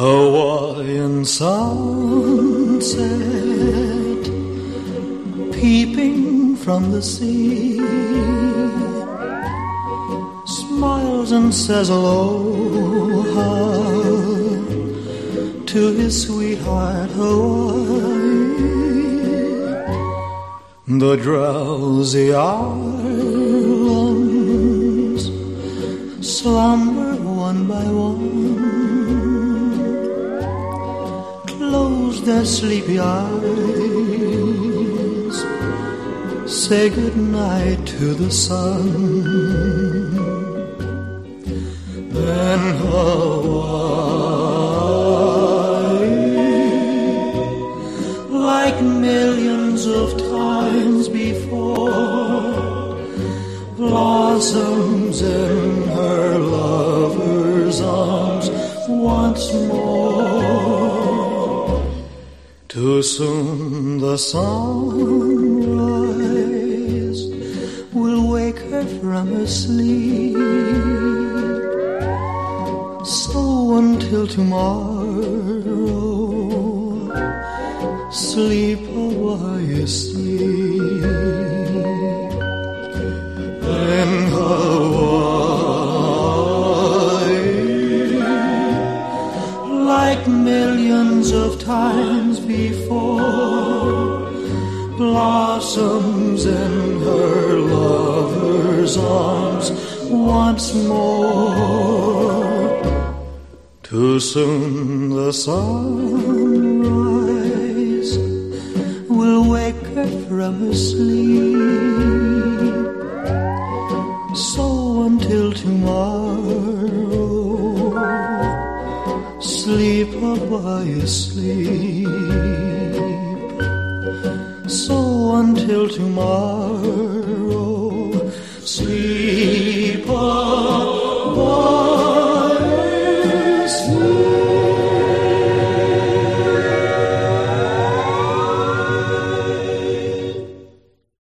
Hawaiian sunset peeping from the sea. Smiles and says aloha to his sweetheart Hawaii. The drowsy islands slumber one by one. Close their sleepy eyes, say goodnight to the sun. Then Hawaii, like millions of times before, blossoms in Too soon the sunrise will wake her from her sleep. So until tomorrow, sleep you sleep. Like millions of times before, blossoms in her lover's arms once more. Too soon the sunrise will wake her from her sleep. So until tomorrow, sleep while you sleep. So until tomorrow.